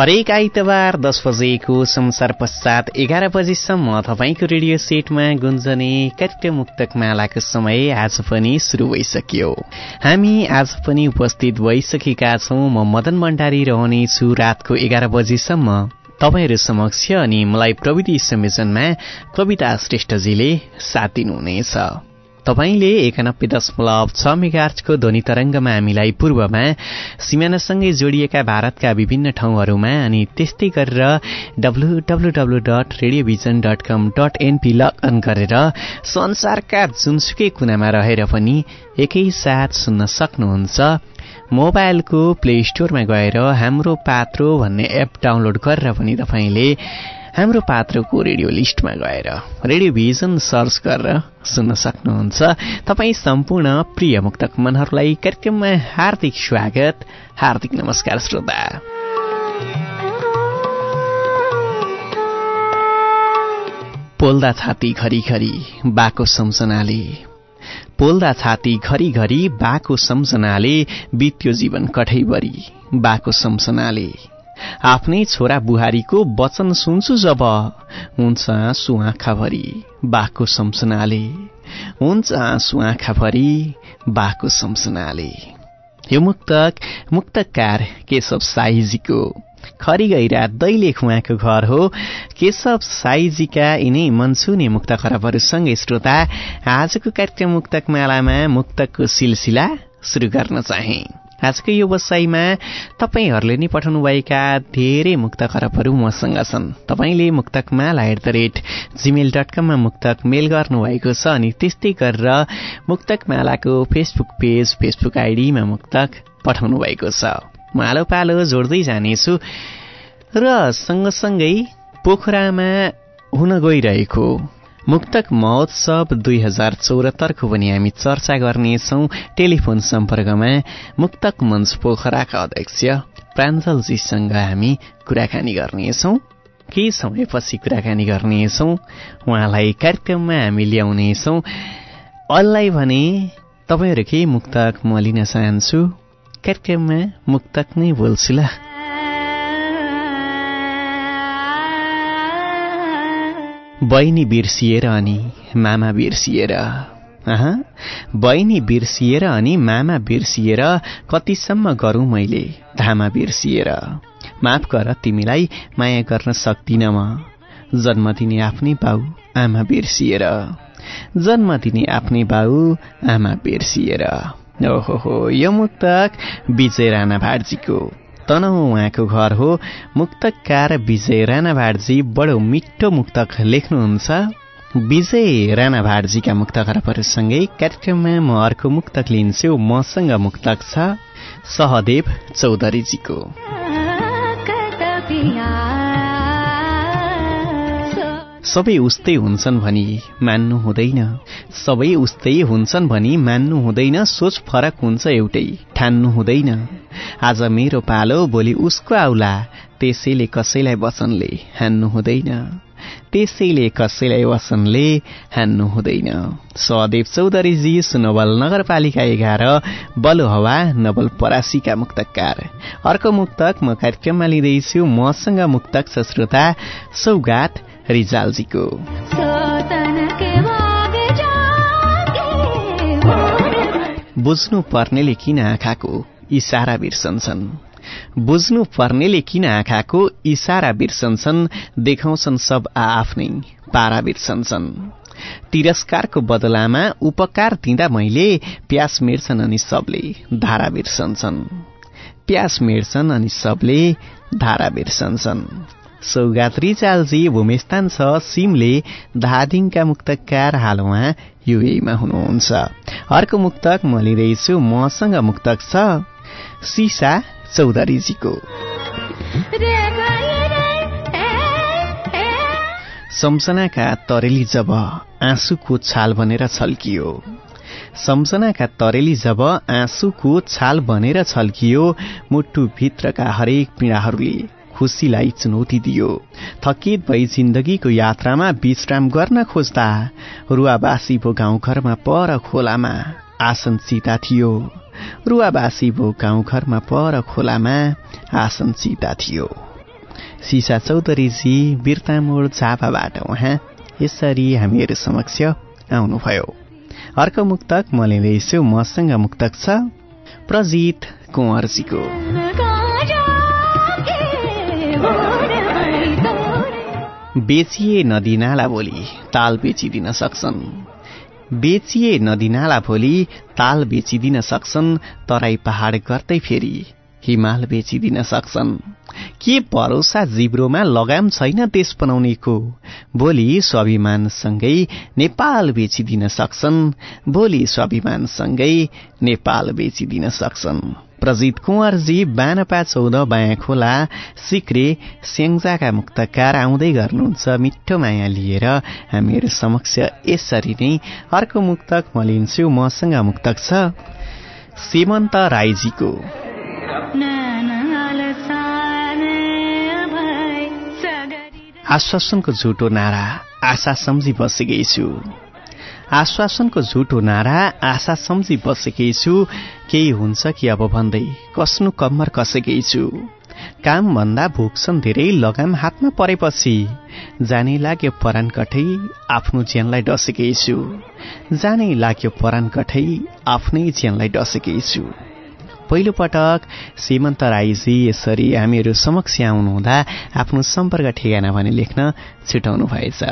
हरेक आइतबार दस बजेको संसार पश्चात एघार बजीसम्म तपाईँको रेडियो सेटमा गुन्जने कार्यक्रम मुक्तक मालाको समय आज पनि सुरु भइसक्यो। हामी आज पनि उपस्थित भइसकेका छौँ। म मदन भण्डारी रहनेछु रातको एघार बजीसम्म। तपाईँहरू समक्ष अनि मलाई प्रविधि संयोजनमा कविता श्रेष्ठजीले साथ दिनुहुनेछ। तपाईँले एकानब्बे दशमलव छ मेगार्चको ध्वनि तरङ्गमा हामीलाई पूर्वमा सिमानासँगै जोडिएका भारतका विभिन्न ठाउँहरूमा अनि त्यस्तै गरेर W dot radiovision dot com dot NP log on गरेर संसारका जुनसुकै कुनामा रहेर पनि एकैसाथ सुन्न सक्नुहुन्छ। मोबाइलको प्ले स्टोरमा गएर हाम्रो पात्रो भन्ने एप डाउनलोड गरेर पनि तपाईँले हाम्रो पात्रको रेडियो लिस्टमा गएर रेडियो भिजन सर्च गरेर सुन्न सक्नुहुन्छ। तपाईँ सम्पूर्ण प्रिय मुक्तक मनहरूलाई कार्यक्रममा हार्दिक स्वागत हार्दिक नमस्कार श्रोता। पोल्दा छाती घरिघरि बाको सम्झनाले। पोल्दा छाती घरिघरि बाको सम्झनाले बित्यो जीवन कठैभरि। बाको सम्झनाले आफ्नै छोरा बुहारीको वचन सुन्छु जब। हुन्छ आँसु आँखाभरि बाको सम्झनाले। हुन्छ आँसु आँखाभरि बाको सम्झनाले। यो मुक्तक मुक्तकार केशव साईजीको खरी गैरा दैलेख उहाँको घर हो। केशव साईजीका यिनै मनसुने मुक्त खराबहरूसँगै श्रोता आजको कार्यक्रम मुक्तक मालामा मुक्तकको सिलसिला सुरु गर्न चाहे। आजको यो वसाईमा तपाईँहरूले नै पठाउनुभएका धेरै मुक्त खरबहरू मसँग छन्। तपाईँले Muktakmala at the rate Gmail dot कममा मुक्तक मेल गर्नुभएको छ अनि त्यस्तै गरेर मुक्तकमालाको फेसबुक पेज फेसबुक आइडीमा मुक्तक पठाउनु भएको छ। म आलो पालो जोड्दै जानेछु र सँगसँगै पोखरामा हुन गइरहेको मुक्तक महोत्सव दुई हजार चौरात्तरको पनि हामी चर्चा गर्नेछौँ। टेलिफोन सम्पर्कमा मुक्तक मञ्च पोखराका अध्यक्ष प्राञ्जलजीसँग हामी कुराकानी गर्नेछौँ। केही समयपछि कुराकानी गर्नेछौँ। उहाँलाई कार्यक्रममा हामी ल्याउनेछौँ। अललाई भने तपाईँहरूकै मुक्तक म लिन चाहन्छु। कार्यक्रममा मुक्तक नै बोल्छु ल। बहिनी बिर्सिएर अनि मामा बिर्सिएर अँ बहिनी बिर्सिएर अनि मामा बिर्सिएर कतिसम्म गरौँ मैले धामा बिर्सिएर माफ गर तिमीलाई माया गर्न सक्दिनँ म जन्म दिने आफ्नै बाउ आमा बिर्सिएर जन्म दिने आफ्नै बाउ आमा बिर्सिएर ओहो हो यो मुक्तक विजय राणा भाटजीको तनहु उहाँको घर हो। मुक्तकार विजय राणा भाटजी बडो मिठो मुक्तक लेख्नुहुन्छ। विजय राणा भाटजीका मुक्त खरबहरूसँगै कार्यक्रममा म अर्को मुक्तक लिन्छु। मसँग मुक्तक छ सहदेव चौधरीजीको। सबै उस्तै हुन्छन् भनी मान्नु हुँदैन। सबै उस्तै हुन्छन् भनी मान्नु हुँदैन सोच फरक हुन्छ एउटै ठान्नु हुँदैन। आज मेरो पालो भोलि उसको आउला त्यसैले कसैलाई वचनले हान्नु हुँदैन। त्यसैले कसैलाई वचनले हान्नु हुँदैन। सहदेव चौधरीजी सुनवल नगरपालिका एघार बलु हवा नवल परासीका मुक्तकार। अर्को मुक्तक म कार्यक्रममा लिँदैछु मसँग मुक्तक छ श्रोता सौगात रिजालजीको। बुझ्नु पर्नेले किन आँखाको इसारा बिर्सन्छन्? बुझ्नु पर्नेले किन आँखाको इसारा बिर्सन्छन्? देखाउँछन् सब आआफ्नै पारा बिर्सन्छन्। तिरस्कारको बदलामा उपकार दिँदा मैले प्यास मेर्छन् अनि सबले धारा बिर्सन्छन्। प्यास मेर्छन् अनि सबले धारा बिर्सन्छन्। सौगात्री चालजी भूमिस्थान छ सिमले धादिङका मुक्तकार हाल उहाँ युएमा हुनुहुन्छ। अर्को मुक्तक म लिँदैछु मसँग मुक्तक छ सिसा चौधरीजीको। सम्सनाका तरेली जब आँसुको छाल बनेर छल्कियो। सम्सनाका तरेली जब आँसुको छाल बनेर छल्कियो मुटुभित्रका हरेक पीडाहरूले। खुसीलाई चुनौती दियो। थकित भई जिन्दगीको यात्रामा विश्राम गर्न खोज्दा रुवाबासी भो गाउँघरमा पर खोलामा आसन चिता थियो। रुवाबासी भो गाउँघरमा पर खोलामा आसन चिता थियो। सिसा चौधरीजी बिर्तामोड झापाबाट उहाँ यसरी हामीहरू समक्ष आउनुभयो। अर्को मुक्तक म लिँदैछु मसँग मुक्तक छ। प्रजित कुँवरजीको। बेचिए नदीनाला भोलि ताल बेचिदिन सक्छन्। बेचिए नदीनाला भोलि ताल बेचिदिन सक्छन् तराई पहाड गर्दै फेरि हिमाल बेचिदिन सक्छन्। के भरोसा जिब्रोमा लगाम छैन देश बनाउनेको? भोलि स्वाभिमानसँगै नेपाल बेचिदिन सक्छन्। भोलि स्वाभिमानसँगै नेपाल बेचिदिन सक्छन्। प्रजित कुँवरजी बानपा चौध बायाँ खोला सिक्रे स्याङ्जाका मुक्तकार आउँदै गर्नुहुन्छ मिठो माया लिएर। हामीहरू समक्ष यसरी नै अर्को मुक्तक म लिन्छु मसँग मुक्तक छ सीमन्त राईजीको। आश्वासनको झुटो नारा आशा सम्झी बसेकै छु। आश्वासनको झुटो नारा। आशा सम्झी बसेकै छु केही हुन्छ कि अब भन्दै कस्नु कम्मर कसेकै छु काम भन्दा भोग्छन् धेरै लगाम हातमा परेपछि जाने लाग्यो परान कठै आफ्नो ज्यानलाई डसेकै छु जाने लाग्यो परान कठै आफ्नै ज्यानलाई डसेकै छु पहिलो पटक सीमन्त राईजी यसरी हामीहरू समक्ष आउनुहुँदा आफ्नो सम्पर्क ठेगाना भने लेख्न छुटाउनु भएछ।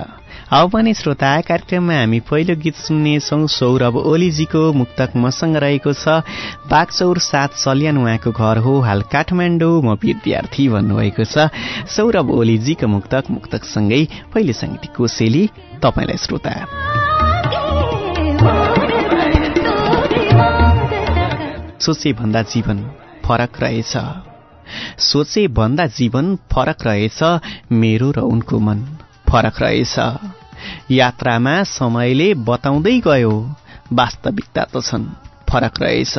अब पनि श्रोता कार्यक्रममा हामी पहिलो गीत सुन्नेछौ सौरभ ओलीजीको मुक्तक मसँग रहेको छ बागचौर सात सल्यान उहाँको घर हो हाल काठमाडौँ म विद्यार्थी भन्नुभएको छ सौरभ ओलीजीको मुक्तक मुक्तकसँगै पहिले साङ्गीतिक कोसेली तपाईँलाई श्रोता। सोचे भन्दा जीवन फरक रहेछ। सोचे भन्दा जीवन फरक रहेछ मेरो र उनको मन। फरक रहेछ। यात्रामा समयले बताउँदै गयो वास्तविकता त छन् फरक रहेछ।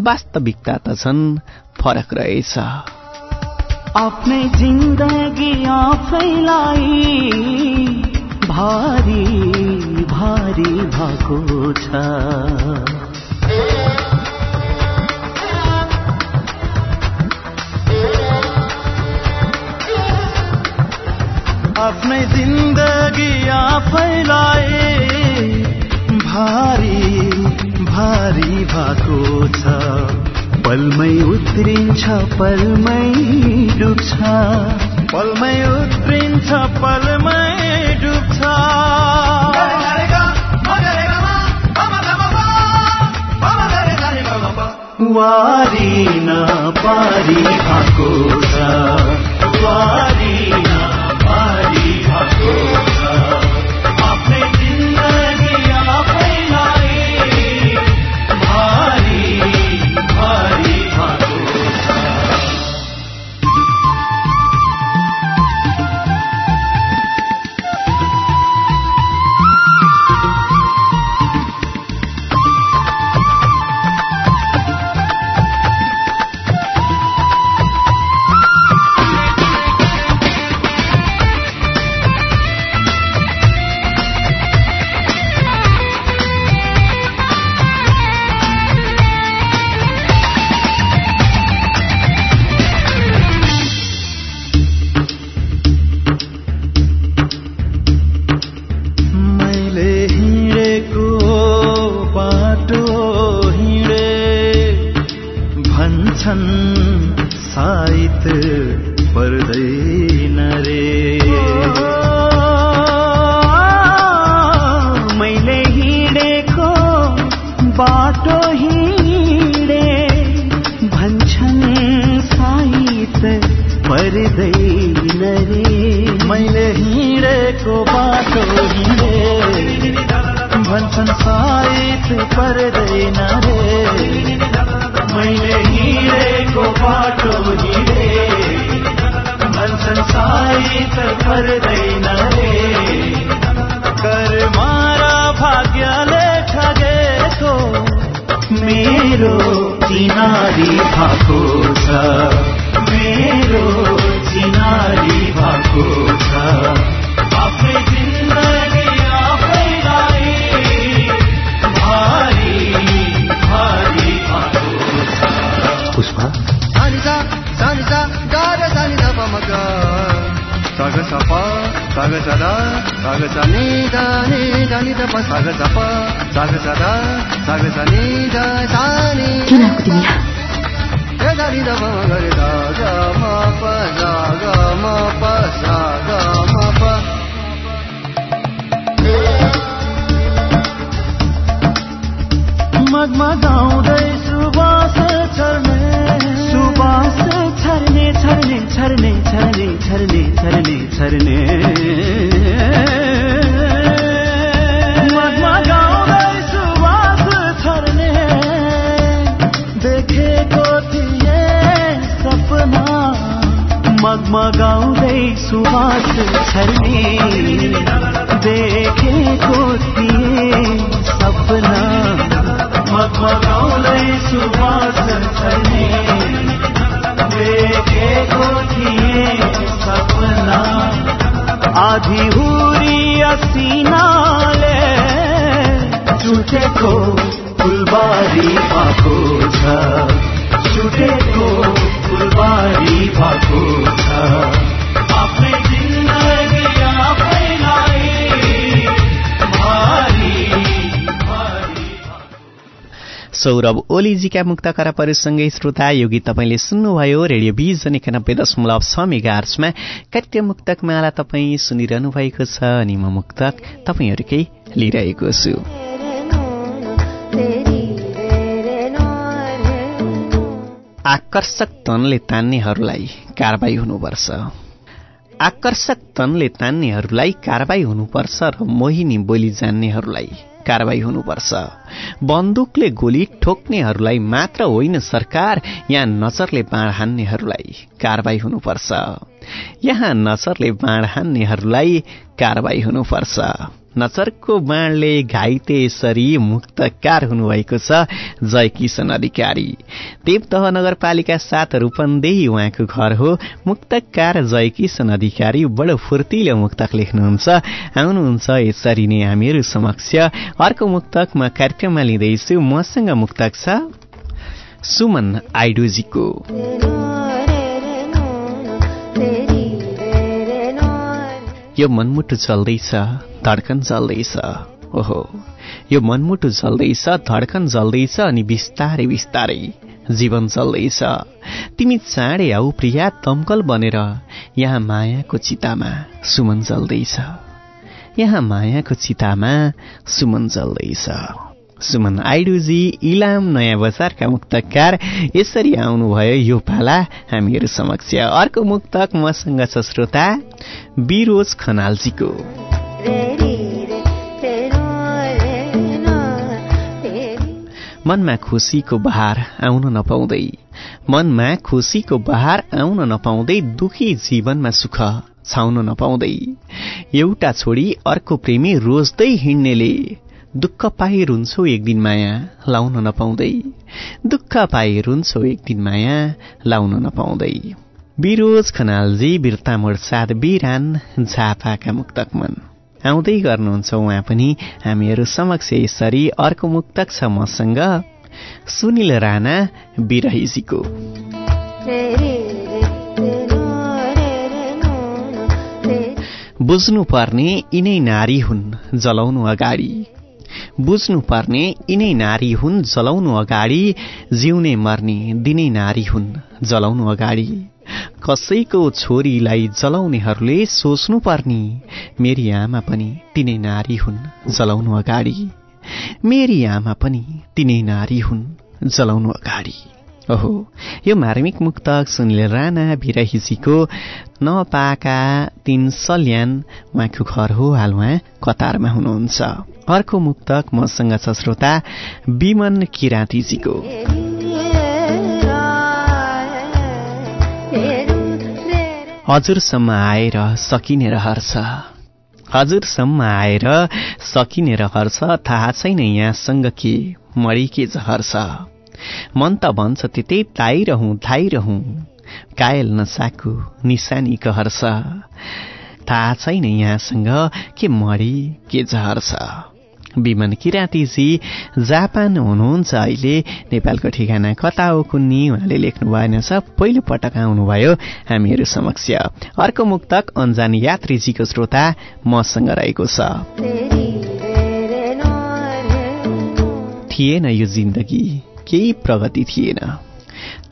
वास्तविकता त छन् फरक रहेछ। आफ्नै जिन्दगी आफैलाई भारी भारी भएको छ। आफ्नै जिन्दगी आफैलाई भारी भारी भएको छ। पलमै उत्रिन्छ पलमै डुब्छ। पलमै उत्रिन्छ पलमै डुब्छ। वारी न पारी भएको छ। वारी छन् पर पर्दैन रे मैले हिँडेको बाटो हिँडे, भन्छन् साहित पर्दैन रे मैले हिँडेको बाटो हिँडे, भन्छन् साहित पर्दैन रे मैंने हीरे को बाटो हीरे। मन संसारी तर कर दैन रे कर मारा भाग्य लेखा गे तो मेरो किनारी भाको छ मेरो किनारी साग स द साग स नि द नि द नि द प साग स प साग स द साग स नि द सा नि किन आएको तिमी यहाँ ए द नि द प म ग रे द ग म प ज ग म प सा ग म प। मगमगाउँदै सुबास छर्ने सुबास छर्ने छर्ने छर्ने छर्ने छर्ने झरने मगमा गाँव सुबास देखे को सपना। मगमा गाँव सुबास देखे को सपना। सपना। आधी हुरी असिनाले छुटेको फुलबारी भएको छ। छुटेको फुलबारी भएको छ। आफ्नै सौरभ ओलीजीका मुक्त करापहरूसँगै श्रोता यो गीत तपाईँले सुन्नुभयो रेडियो बिजन एकानब्बे दशमलव छ मेगा आर्चमा कार्यक्रम मुक्तक माला तपाईँ सुनिरहनु भएको छ अनि म मुक्तक तपाईँहरूकै लिइरहेको छु। आकर्षक तनले तान्नेहरूलाई कारवाही हुनुपर्छ। आकर्षक तनले तान्नेहरूलाई कारवाही हुनुपर्छ र मोहिनी बोली जान्नेहरूलाई कारवाही हुनुपर्छ। बन्दुकले गोली ठोक्नेहरूलाई मात्र होइन सरकार यहाँ नजरले बाँड हान्नेहरूलाई कारवाही हुनुपर्छ। यहाँ नजरले बाँड हान्नेहरूलाई कारवाही हुनुपर्छ। नजरको बाणले घाइते यसरी मुक्तकार हुनुभएको छ जय किशन अधिकारी। देवदह नगरपालिका सात रूपन्देही उहाँको घर हो। मुक्तकार जय किशन अधिकारी बडो फुर्तिलो मुक्तक लेख्नुहुन्छ। आउनुहुन्छ यसरी नै हामीहरू समक्ष। अर्को मुक्तक म कार्यक्रममा लिँदैछु। मसँग मुक्तक छ सुमन आइडोजीको। यो मनमुटु चल्दैछ। धड्कन चल्दैछ ओहो। यो मनमुटु चल्दैछ धड्कन चल्दैछ अनि बिस्तारै बिस्तारै जीवन चल्दैछ तिमी चाँडै आऊ प्रिया दमकल बनेर। यहाँ मायाको चितामा सुमन चल्दैछ यहाँ मायाको चितामा सुमन चल्दैछ सुमन आइडुजी इलाम नयाँ बजारका मुक्तकार यसरी आउनुभयो यो पाला हामीहरू समक्ष। अर्को मुक्तक मसँग छ श्रोता बिरोज खनालजीको। मनमा खुसीको बहार आउन नपाउँदै। मनमा खुसीको बहार आउन नपाउँदै दुखी जीवनमा सुख छाउन नपाउँदै। एउटा छोडी अर्को प्रेमी रोज्दै हिँड्नेले दुःख पाए रुन्छौ एक दिन माया लाउन नपाउँदै। दुःख पाए रुन्छौ एक दिन माया लाउन नपाउँदै। बिरोज खनालजी बिर्तामोड साथ बिरान झापाका मुक्तकमन आउँदै गर्नुहुन्छ उहाँ पनि। हामीहरू समक्ष यसरी अर्को मुक्तक छ मसँग सुनिल राणा बिरहीजीको। बुझ्नु पर्ने यिनै नारी हुन् जलाउनु अगाडि। बुझ्नु पर्ने यिनै नारी हुन् जलाउनु अगाडि। जिउने मर्ने दिनै नारी हुन् जलाउनु अगाडि। कसैको छोरीलाई जलाउनेहरूले सोच्नु पर्ने। मेरी आमा पनि तिनै नारी हुन् जलाउनु अगाडि। मेरी आमा पनि तिनै नारी हुन् जलाउनु अगाडि। ओहो यो मार्मिक मुक्तक सुनिल राणा भिरहिसीको नपाका तिन सल्यान उहाँको घर हो हाल उहाँ कतारमा हुनुहुन्छ। अर्को मुक्तक मसँग छ श्रोता विमन किराँतीजीको। हजुरसम्म आएर सकिने रहर छ हजुरसम्म आएर सकिने रहर छ थाहा छैन यहाँसँग के मरी के जहर छ मन त भन्छ त्यतै ताइरहँ थाइरहँ। कायल नसाको निशानी कहर छ थाहा छैन यहाँसँग के मरी के जहर छ विमन किराँतीजी जापान हुनुहुन्छ अहिले। नेपालको ठेगाना कता हो कुन्नी? उहाँले लेख्नु भएन छ पहिलो पटक आउनुभयो हामीहरू समक्ष। अर्को मुक्तक अन्जान यात्रीजीको श्रोता मसँग रहेको छ। थिएन यो जिन्दगी केही प्रगति थिएन।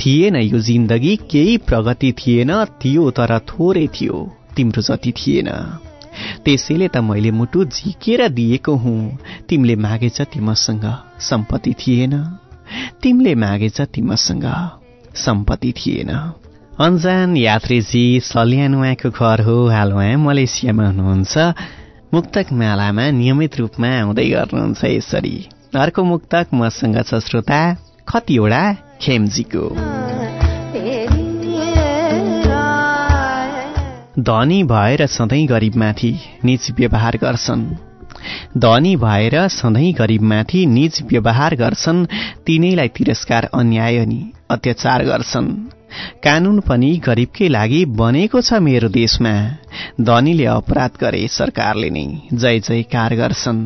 थिएन यो जिन्दगी केही प्रगति थिएन। थियो तर थोरै थियो। तिम्रो जति थिएन। त्यसैले त मैले मुटु झिकेर दिएको हुँ। तिमीले मागे जति मसँग सम्पत्ति थिएन। तिमीले मागे जति मसँग सम्पत्ति थिएन। अन्जान यात्रीजी सल्यान उहाँको घर हो हाल उहाँ मलेसियामा हुनुहुन्छ। मुक्तक मेलामा नियमित रूपमा आउँदै गर्नुहुन्छ यसरी। अर्को मुक्तक मसँग छ श्रोता कतिवटा खेमजीको। धनी भएर सधैँ गरिबमाथि निज व्यवहार गर्छन्। धनी भएर सधैँ गरिबमाथि निज व्यवहार गर्छन् तिनैलाई तिरस्कार अन्याय नि अत्याचार गर्छन्। कानून पनि गरिबकै लागि बनेको छ मेरो देशमा। धनीले अपराध गरे सरकारले नै जय जयकार गर्छन्।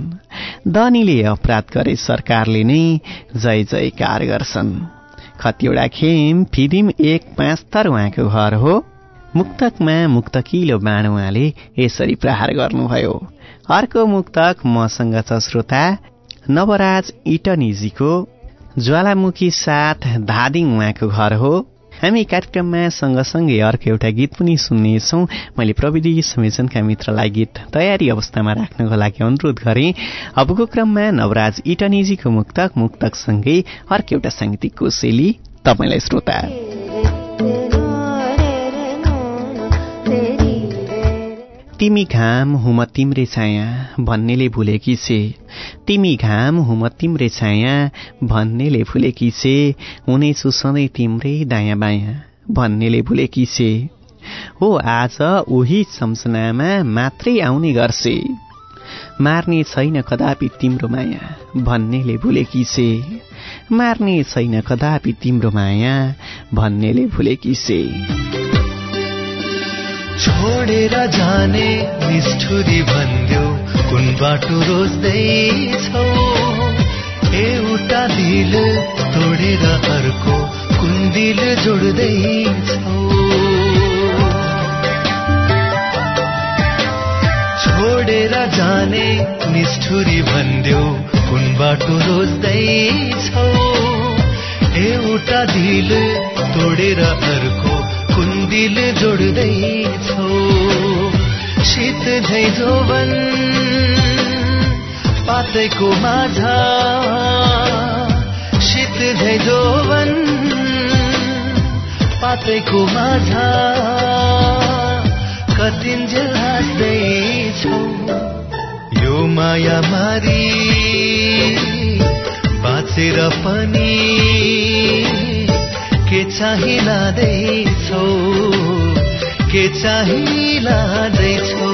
धनीले अपराध गरे सरकारले नै जय जयकार गर्छन्। खतिवटा खेम फिदिम एक पाँच तर उहाँको घर हो। मुक्तकमा मुक्तकिलो बाण उहाँले यसरी प्रहार गर्नुभयो। अर्को मुक्तक मसँग छ श्रोता नवराज इटनिजीको ज्वालामुखी साथ धादिङ उहाँको घर हो। हामी कार्यक्रममा सँगसँगै अर्को एउटा गीत पनि सुन्नेछौँ। मैले प्रविधि संयोजनका मित्रलाई गीत तयारी अवस्थामा राख्नको लागि अनुरोध गरेँ। अबको क्रममा नवराज इटनिजीको मुक्तक मुक्तकसँगै अर्को एउटा साङ्गीतिक कोसेली तपाईँलाई श्रोता। तिमी घाम हुम तिम्रे छाया भन्नेले भुलेकी छे तिमी घाम हुम तिम्रे छाया भन्नेले भुलेकी छे हुनेछु सधैँ तिम्रै दायाँ बायाँ भन्नेले भुलेकी छे हो आज उही सम्सनामा मात्रै आउने गर्छे। मार्ने छैन कदापि तिम्रो माया भन्नेले भुलेकी छे मार्ने छैन कदापि तिम्रो माया भन्नेले भुलेकी छे छोडेर जाने निष्ठुरी भन्यो कुन बाटो रोज्दैछौ? एउटा दिल तोडेर अर्को कुन दिल जोड्दैछौ? छोडेर जाने निष्ठुरी भन्यो कुन बाटो रोज्दैछौ? एउटा दिल तोडेर अर्को दिल जोड्दैछौ शीत झै जोवन पातैको माझा। शीत झै जोवन पातैको माझा। कतिन्जेल हाँस्दैछौ यो माया मारी बाँचेर पनि के चाहिँ लाँदैछौ के चाहिँ लाँदैछौ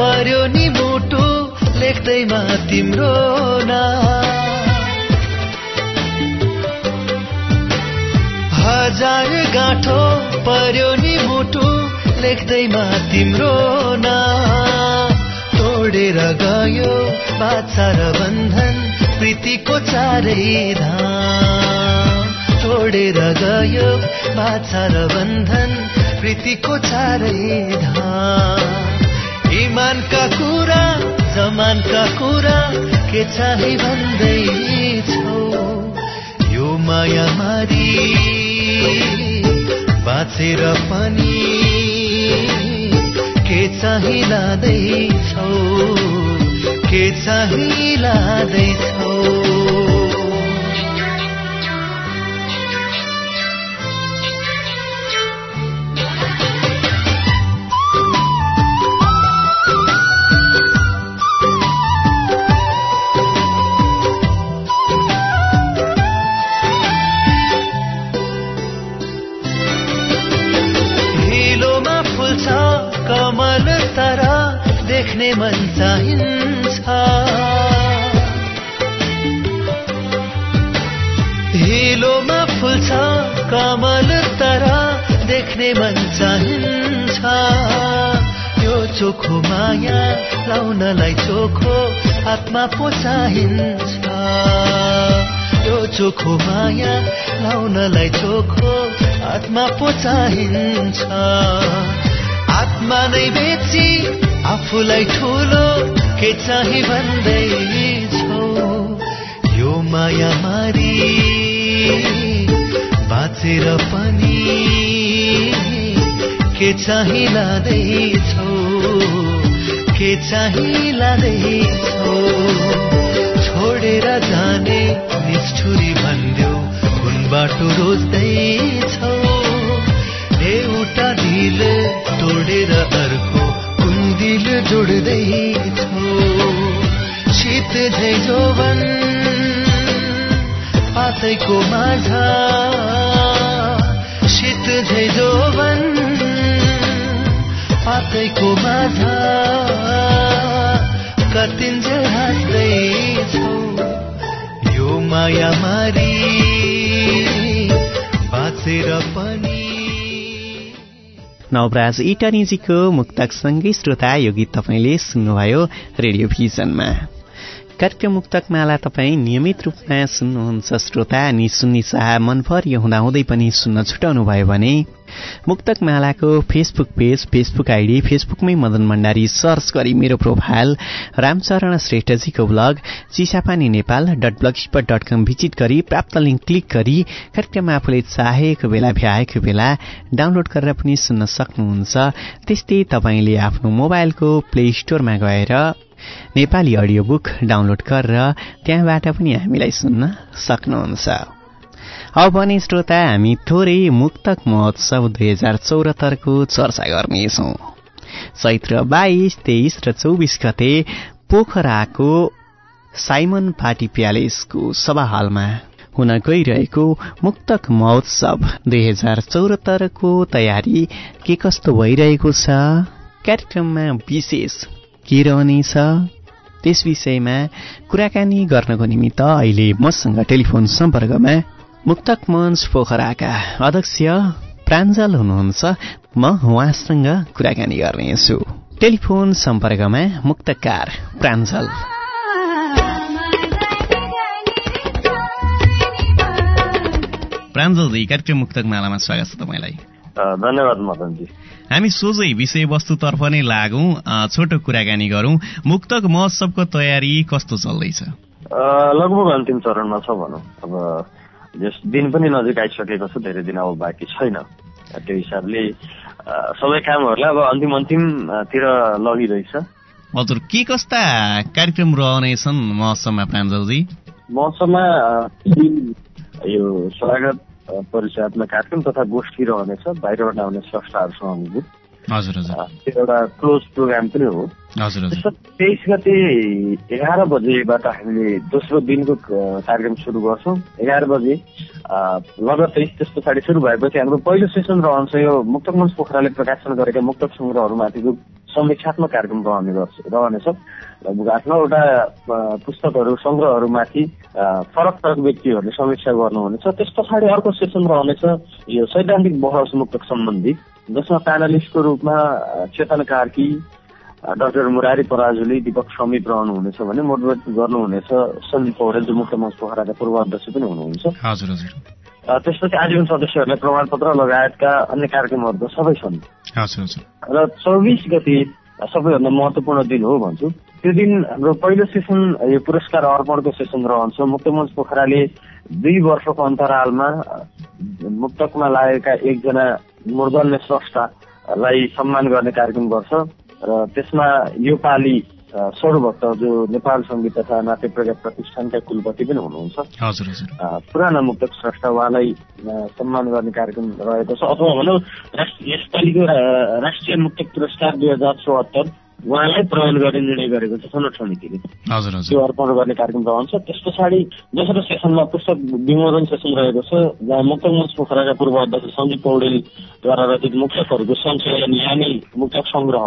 पर्यो नि मुटु लेख्दैमा तिम्रो नाम। हजार गाँठो पर्यो नि मुटु लेख्दैमा तिम्रो नाम। तोडेर गयो बाछा र बन्धन प्रीतिको चारै धाम। तोडेर गयो बाछा र बन्धन प्रीतिको चारै धाम। इमानका कुरा जमानका कुरा के चाहे भन्दैछौ यो माया मारी बाँचेर पनि के चाहिँ लाँदैछौ के चाहिँ लाँदैछौ मन चाहिन्छ हिलोमा फुल्छ कमल तर देख्ने मन चाहिन्छ यो चोखो माया लाउनलाई चोखो आत्मा पो चाहिन्छ यो चोखो माया लाउनलाई चोखो आत्मा पो चाहिन्छ आत्मा नै बेची आफूलाई ठुलो के चाहिँ भन्दैछौ? यो माया मारी बाँचेर पनि के चाहिँ लाँदैछौ? के चाहिँ लाँदैछौ? छोडेर जाने निष्ठुरी भन्देऊ कुन बाटो रोज्दैछौ? एउटा दिल तोडेर अर्को दिल जोड्दैछौ शीत झै जोवन पातैको माझ। शीत झै जोवन पातैको माझ। कतिन्जेल हाँस्दैछौ यो माया मारी बाँचेर पनि नवराज इटनीजीको मुक्तकसँगै श्रोता यो गीत तपाईँले सुन्नुभयो रेडियो भिजनमा। कार्यक्रम मुक्तक माला तपाईँ नियमित रूपमा सुन्नुहुन्छ। श्रोता अनि सुन्ने चाह मनभरि हुँदाहुँदै पनि सुन्न छुटाउनु भयो भने मुक्तक मालाको फेसबुक पेज फेसबुक आइडी फेसबुकमै मदन भण्डारी सर्च गरी मेरो profile Ramcharan श्रेष्ठजीको blog Chisapani Nepal dot blog spot dot com visit गरी प्राप्त लिङ्क क्लिक गरी कार्यक्रम आफूले चाहेको बेला भ्याएको बेला डाउनलोड गरेर पनि सुन्न सक्नुहुन्छ। त्यस्तै तपाईँले आफ्नो मोबाइलको प्ले स्टोरमा गएर नेपाली अडियो बुक डाउनलोड गरेर त्यहाँबाट पनि हामीलाई सुन्न सक्नुहुन्छ। अब भने श्रोता हामी थोरै मुक्तक महोत्सव दुई हजार चौरात्तरको चर्चा गर्नेछौँ। चैत्र बाइस तेइस र चौबिस गते पोखराको साइमन पार्टी प्यालेसको सभा हलमा हुन गइरहेको मुक्तक महोत्सव दुई हजार चौरात्तरको तयारी के कस्तो भइरहेको छ? कार्यक्रममा विशेष के रहनेछ? त्यस विषयमा कुराकानी गर्नको निमित्त अहिले मसँग टेलिफोन सम्पर्कमा मुक्तक मञ्च पोखराका अध्यक्ष प्राञ्जल हुनुहुन्छ। म उहाँसँग कुराकानी गर्नेछु। टेलिफोन सम्पर्कमा मुक्तकार प्राञ्जल। प्राञ्जलजी कार्यक्रम मुक्तक मालामा स्वागत छ तपाईँलाई। धन्यवाद मदनजी। हामी सोझै विषयवस्तुतर्फ नै लागौँ छोटो कुराकानी गरौँ। मुक्तक महोत्सवको तयारी कस्तो चल्दैछ? लगभग अन्तिम चरणमा छ भनौँ। अब यस दिन पनि नजिक आइसकेको छ धेरै दिन अब बाँकी छैन। त्यो हिसाबले सबै कामहरूलाई अब अन्तिम अन्तिमतिर लगिरहेछ। हजुर के कस्ता कार्यक्रम रहनेछन् महोत्सवमा प्राञ्जलजी? महोत्सवमा यो स्वागत परिचयात्मक कार्यक्रम तथा गोष्ठी रहनेछ बाहिरबाट आउने स्रष्टाहरूसँग हजुर हजुर। त्यो एउटा क्लोज प्रोग्राम पनि हो। हजुर तेइस गते एघार बजेबाट हामीले दोस्रो दिनको कार्यक्रम सुरु गर्छौँ। एघार बजे लगत्तै त्यस पछाडि सुरु भएपछि हाम्रो पहिलो सेसन रहन्छ यो मुक्तक मञ्च पोखराले प्रकाशन गरेका मुक्तक सङ्ग्रहहरूमाथिको समीक्षात्मक कार्यक्रम रहने गर्छ रहनेछ। लगभग आठ नौवटा पुस्तकहरू सङ्ग्रहहरूमाथि फरक फरक व्यक्तिहरूले समीक्षा गर्नुहुनेछ। त्यस पछाडि अर्को सेसन रहनेछ यो सैद्धान्तिक बहस मुक्तक सम्बन्धी। जसमा प्यानलिस्टको रूपमा चेतन कार्की डाक्टर मुरारी पराजुली दीपक समीप रहनुहुनेछ भने मोडरेट गर्नुहुनेछ। सञ्जीव पौडेल जो मुख्य मञ्च पोखराका पूर्व अध्यक्ष पनि हुनुहुन्छ। हजुर हजुर। त्यसपछि आजीवन सदस्यहरूलाई प्रमाणपत्र लगायतका अन्य कार्यक्रमहरू त सबै छन्। र चौबिस गति सबैभन्दा महत्त्वपूर्ण दिन हो भन्छु। त्यो दिन हाम्रो पहिलो सेसन यो पुरस्कार अर्पणको सेसन रहन्छ। मुक्तमञ्च पोखराले दुई वर्षको अन्तरालमा मुक्तकमा लागेका एकजना मूर्धन्य स्रष्टालाई सम्मान गर्ने कार्यक्रम गर्छ र त्यसमा यो पालि अ, स्वरभक्त जो नेपाल सङ्गीत तथा नाट्य प्रज्ञा प्रतिष्ठानका कुलपति पनि हुनुहुन्छ। पुराना मुक्तक स्रष्टा उहाँलाई सम्मान गर्ने कार्यक्रम रहेको छ अथवा भनौँ यसपालिको राष्ट्रिय मुक्तक पुरस्कार दुई हजार चौहत्तर उहाँलाई प्रदान गर्ने निर्णय गरेको छ हजुर हजुर। त्यो अर्पण गर्ने कार्यक्रम रहन्छ त्यस पछाडि दोस्रो सेसनमा पुस्तक विमोचन सेसन रहेको छ जहाँ मुक्तक मञ्च पोखराका पूर्व अध्यक्ष सञ्जीव पौडेलद्वारा रचित मुक्तकहरूको संशोधन यानि मुक्तक सङ्ग्रह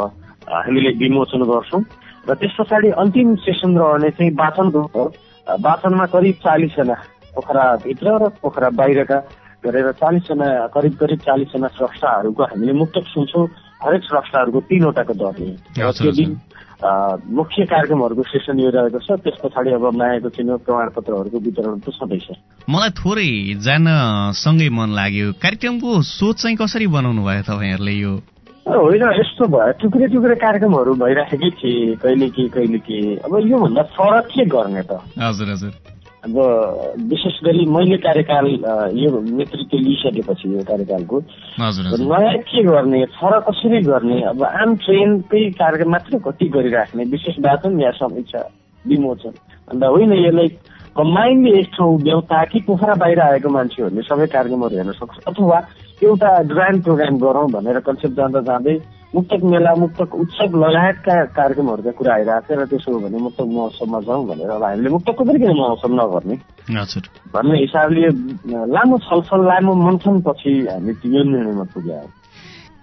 हामीले विमोचन गर्छौँ। र त्यस पछाडि अन्तिम सेसन रहने चाहिँ वाचनको वाचनमा करिब चालिसजना पोखराभित्र र पोखरा बाहिरका गरेर चालिसजना करिब करिब चालिसजना स्रष्टाहरूको हामीले मुक्तक सुन्छौँ। हरेक स्रष्टाहरूको तिनवटाको दरले र हजुर, त्यो। दिन मुख्य कार्यक्रमहरूको सेसन यो रहेको छ त्यस पछाडि अब मायाको चिन्ह प्रमाणपत्रहरूको वितरण त छँदैछ मलाई थोरै जान्न सँगै मन लाग्यो। कार्यक्रमको सोच चाहिँ कसरी बनाउनु भयो तपाईँहरूले यो? होइन यस्तो भयो। टुक्रे टुक्रे कार्यक्रमहरू भइराखेकै थिए कहिले के कहिले के। अब योभन्दा फरक के गर्ने त। हजुर हजुर। अब विशेष गरी मैले कार्यकाल यो नेतृत्व लिइसकेपछि यो कार्यकालको नयाँ के गर्ने फरक कसरी गर्ने अब आम ट्रेनकै कार्यक्रम मात्र कति गरिराख्ने विशेष वाचन या समीक्षा विमोचन। अन्त होइन यसलाई कम्बाइन्डली एक ठाउँ उभ्याउँ ताकि पोखरा बाहिर आएको मान्छेहरूले सबै कार्यक्रमहरू हेर्न सक्छ। अथवा एउटा ग्रान्ड प्रोग्राम गरौँ भनेर कन्सेप्ट जाँदा जाँदै मुक्तक मेला मुक्तक उत्सव लगायतका कार्यक्रमहरूका कुरा आइरहेको छ र त्यसो हो भने मुक्तक महोत्सवमा जाउँ भनेर अब हामीले मुक्तकको पनि किन महोत्सव नगर्ने? भन्ने हिसाबले लामो छलफल लामो मन्थन पछि हामी यो निर्णयमा पुग्यौँ।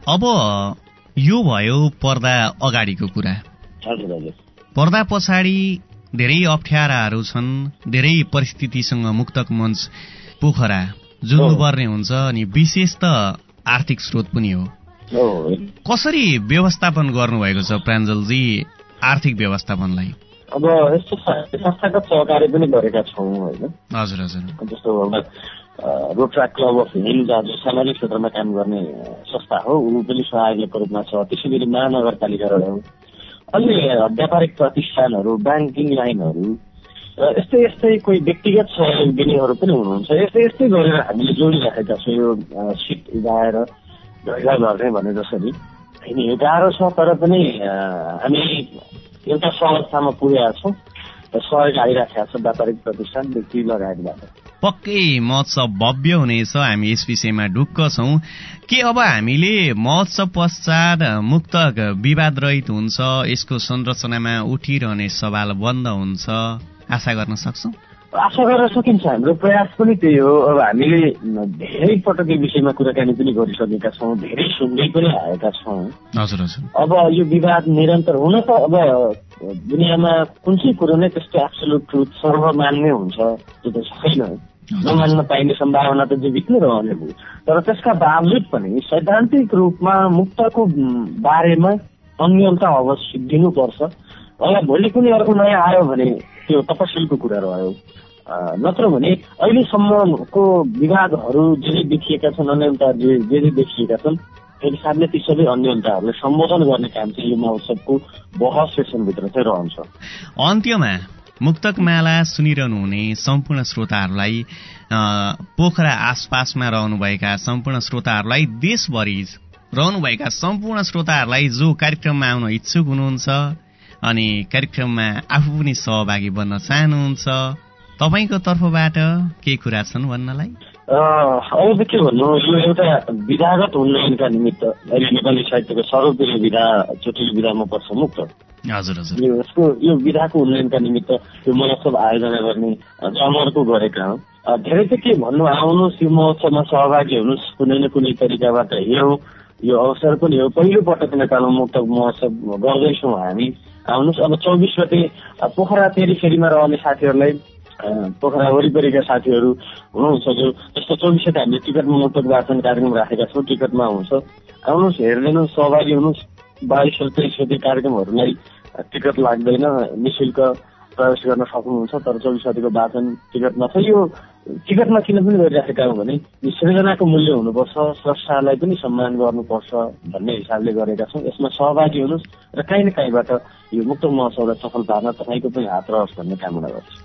अब यो भयो पर्दा अगाडिको कुरा। हजुर हजुर। पर्दा पछाडि धेरै अप्ठ्याराहरू छन् धेरै परिस्थितिसँग मुक्तक मञ्च पोखरा जुझ्नुपर्ने हुन्छ अनि विशेष त आर्थिक स्रोत पनि हो। कसरी व्यवस्थापन गर्नुभएको छ प्राञ्जलजी आर्थिक व्यवस्थापनलाई? अब यस्तो संस्थागत सहकारी पनि गरेका छौँ होइन। हजुर हजुर। जस्तो रोट्रा क्लब अफ हिल जहाँ जो सामाजिक क्षेत्रमा काम गर्ने संस्था हो ऊ पनि सहायकको रूपमा छ। त्यसै गरी महानगरपालिका रह्यो अन्य व्यापारिक प्रतिष्ठानहरू ब्याङ्किङ लाइनहरू र यस्तै यस्तै कोही व्यक्तिगत सहयोग दिनेहरू पनि हुनुहुन्छ। यस्तै यस्तै गरेर हामीले जोडिराखेका छौँ। यो सिट उगाएर ढैला गर्ने भने जसरी होइन गाह्रो छ तर पनि हामी एउटा सवस्थामा पुगेका छौँ र सहयोग आइराखेका छ व्यापारिक प्रतिष्ठान व्यक्ति लगायतबाट पक्कै महोत्सव भव्य हुनेछ हामी यस विषयमा ढुक्क छौँ। के अब हामीले महोत्सव पश्चात मुक्तक विवाद रहित हुन्छ यसको संरचनामा उठिरहने सवाल बन्द हुन्छ आशा गर्न सक्छौँ? आशा गर्न सकिन्छ। हाम्रो प्रयास पनि त्यही हो। अब हामीले धेरै पटक यो विषयमा कुराकानी पनि गरिसकेका छौँ धेरै सुन्दै पनि आएका छौँ। हजुर हजुर। अब यो विवाद निरन्तर हुन त अब दुनियाँमा कुन चाहिँ कुरो नै त्यस्तो एब्सोल्युट ट्रुथ सर्वमान्य हुन्छ त्यो त छैन। नमान्न पाइने सम्भावना त जीवित नै रहने भयो तर त्यसका बावजुद पनि सैद्धान्तिक रूपमा मुक्तको बारेमा अन्यलता अवश्य दिनुपर्छ। अब भोलि कुनै अर्को नयाँ आयो भने त्यो तपसिलको कुरा रह्यो। नत्र भने अहिलेसम्मको विवादहरू जे जे देखिएका छन् अन्यलता जे जे जे देखिएका छन् त्यो हिसाबले ती सबै अन्यलताहरूलाई सम्बोधन गर्ने काम चाहिँ यो महोत्सवको बहस सेसनभित्र चाहिँ रहन्छ। अन्त्यमा मुक्तक माला सुनिरहनु हुने सम्पूर्ण श्रोताहरूलाई पोखरा आसपासमा रहनुभएका सम्पूर्ण श्रोताहरूलाई देशभरि रहनुभएका सम्पूर्ण श्रोताहरूलाई जो कार्यक्रममा आउन इच्छुक हुनुहुन्छ अनि कार्यक्रममा आफू पनि सहभागी बन्न चाहनुहुन्छ तपाईँको तर्फबाट के कुरा छन् भन्नलाई? अब के भन्नु यो एउटा विधागत उन्नयनका निमित्त अहिले नेपाली साहित्यको सर्वप्रिय विधा चोटिलो विधामा पर्छ मुक्त। हजुर हजुर। यो यसको यो विधाको उन्नयनका निमित्त यो महोत्सव आयोजना गर्ने जमर्को गरेका हौ धेरै त के भन्नु आउनुहोस् यो महोत्सवमा सहभागी हुनुहोस् कुनै न कुनै तरिकाबाट हेरौँ। यो अवसर पनि हो। पहिलो पटक नेपालमा मुक्त महोत्सव गर्दैछौँ हामी। आउनुहोस् अब चौबिस गते पोखरा पेरिफेरीमा रहने साथीहरूलाई पोखरा वरिपरिका साथीहरू हुनुहुन्छ जो जस्तो चौबिस हामीले टिकटमा मुक्तक वाचन कार्यक्रम राखेका छौँ टिकटमा हुन्छ आउनुहोस् हेरिदिनुहोस् सहभागी हुनुहोस्। बाइस र तेइस गते कार्यक्रमहरूलाई टिकट लाग्दैन निशुल्क प्रवेश गर्न सक्नुहुन्छ तर चौबिस गतिको वाचन टिकटमा छ। यो टिकटमा किन पनि गरिराखेका हौँ भने यो सृजनाको मूल्य हुनुपर्छ स्रष्टालाई पनि सम्मान गर्नुपर्छ भन्ने हिसाबले गरेका छौँ। यसमा सहभागी हुनुहोस् र काहीँ न काहीँबाट यो मुक्त महोत्सवलाई सफल पार्न तपाईँको पनि हात रहोस् भन्ने कामना गर्छु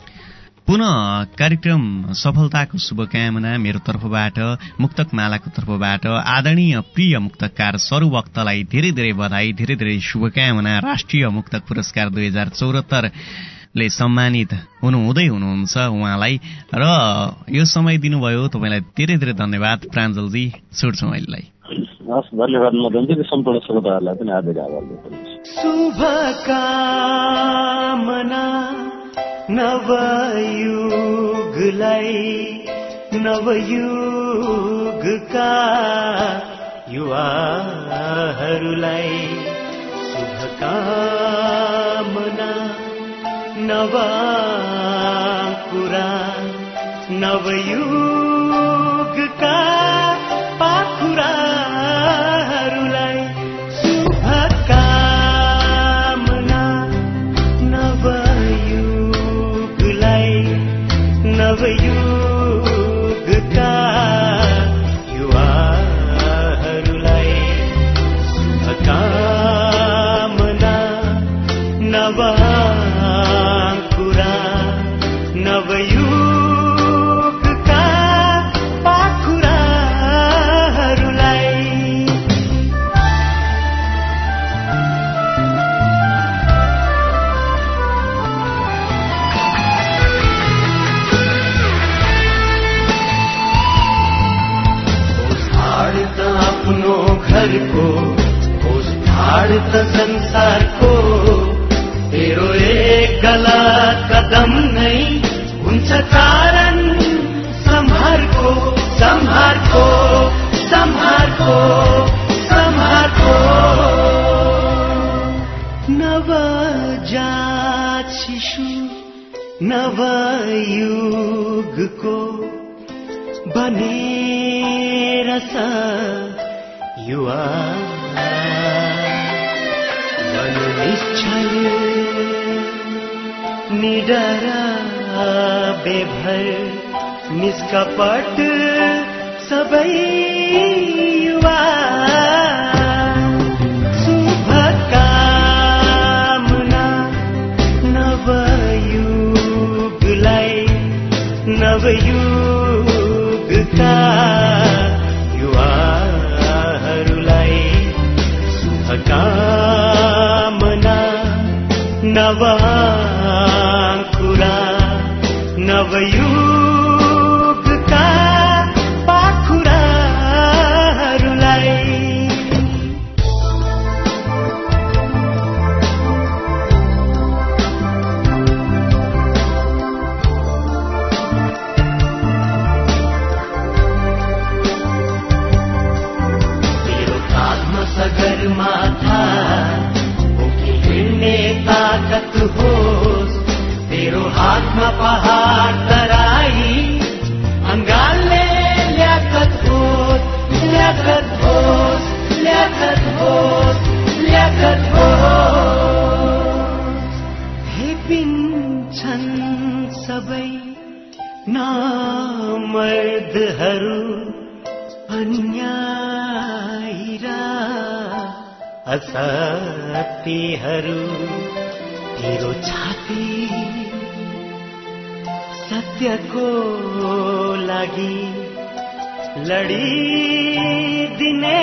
पुनः कार्यक्रम सफलताको शुभकामना मेरो तर्फबाट मुक्तक मालाको तर्फबाट आदरणीय प्रिय मुक्तकार सरू वक्तलाई धेरै धेरै बधाई धेरै धेरै शुभकामना राष्ट्रिय मुक्तक पुरस्कार दुई हजार चौरात्तरले सम्मानित हुनुहुँदै हुनुहुन्छ उहाँलाई। र यो समय दिनुभयो तपाईँलाई धेरै धेरै धन्यवाद। प्राञ्जलजी छुट्छु अहिलेलाई हस् धन्यवाद। म जन्ती सम्पूर्ण श्रोताहरूलाई पनि हार्दिक आभार शुभकामना। नवयुगलाई नवयुगका युवाहरूलाई शुभकामना नवा कुरा नवयुगका शुभकामना नवा लड़ी दिने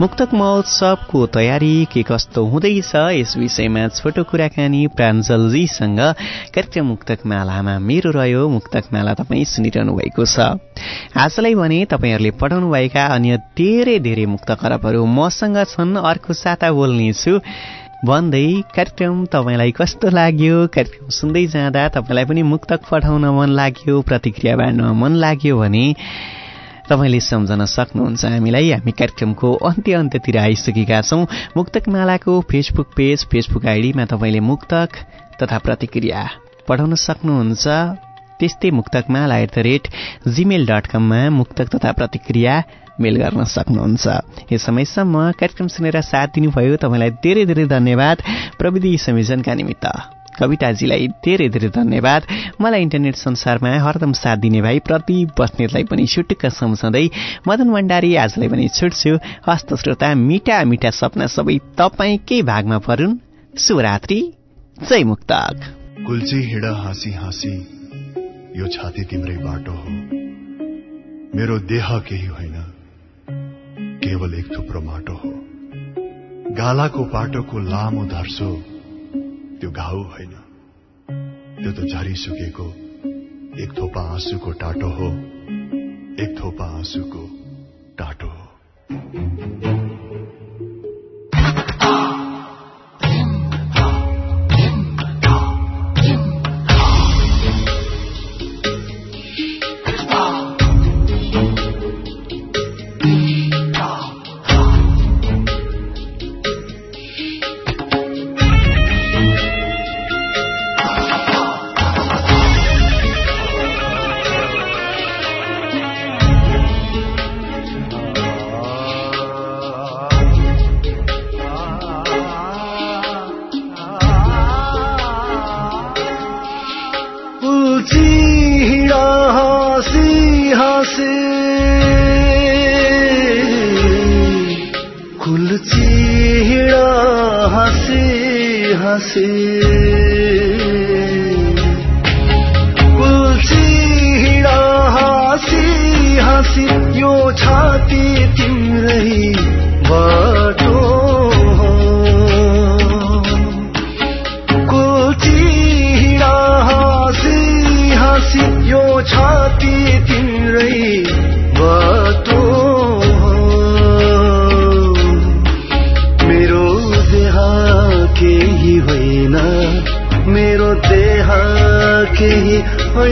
मुक्तक महोत्सवको तयारी के कस्तो हुँदैछ यस विषयमा छोटो कुराकानी प्राञ्जलजीसँग कार्यक्रम मुक्तक मालामा मेरो रह्यो। मुक्तक माला तपाईँ सुनिरहनु भएको छ। आजलाई भने तपाईँहरूले पठाउनुभएका अन्य धेरै धेरै मुक्त खरबहरू मसँग छन्। अर्को साता बोल्नेछु। भन्दै कार्यक्रम तपाईँलाई कस्तो लाग्यो? कार्यक्रम सुन्दै जाँदा तपाईँलाई पनि मुक्तक पठाउन मन लाग्यो प्रतिक्रिया बाँड्न मन लाग्यो भने तपाईँले सम्झन सक्नुहुन्छ हामीलाई हामी कार्यक्रमको अन्त्य अन्त्यतिर आइसकेका छौँ। मुक्तक मालाको फेसबुक पेज फेसबुक आइडीमा तपाईँले मुक्तक तथा प्रतिक्रिया पठाउन सक्नुहुन्छ। त्यस्तै Muktakmala at the rate Gmail dot कममा मुक्तक तथा प्रतिक्रिया मेल गर्न सक्नुहुन्छ। यस समयसम्म कार्यक्रम सुनेर साथ दिनुभयो तपाईँलाई धेरै धेरै धन्यवाद। प्रविधि संयोजनका निमित्त। कविताजीलाई धेरै धेरै धन्यवाद। मलाई इन्टरनेट संसारमा हरदम साथ दिने भाइ प्रति बस्नेतलाई पनि छुटुक्क सम्झँदै मदन भण्डारी आजलाई पनि छुट्छु। हस्त श्रोता मिठा मिठा सपना सबै तपाईँकै भागमा परुन् शुभरात्रि। जय मुक्तक। कुल्ची हिँड हाँसी हाँसी यो छाती तिम्रै बाटो हो। मेरो देह केही होइन केवल एक थुप्रो माटो हो। गालाको पाटोको लामो धर्सो त्यो घाउ होइन। त्यो त झरिसकेको एक थोपा आँसुको टाटो हो। एक थोपा आँसुको टाटो हो। चिडो हाँसी हाँसी। कुल्चिडो हाँसी हाँसी यो छाती तिम्रै बाटो कुल्चिडो हाँसी हाँसी यो छाती तिम्रै बाटो गालाको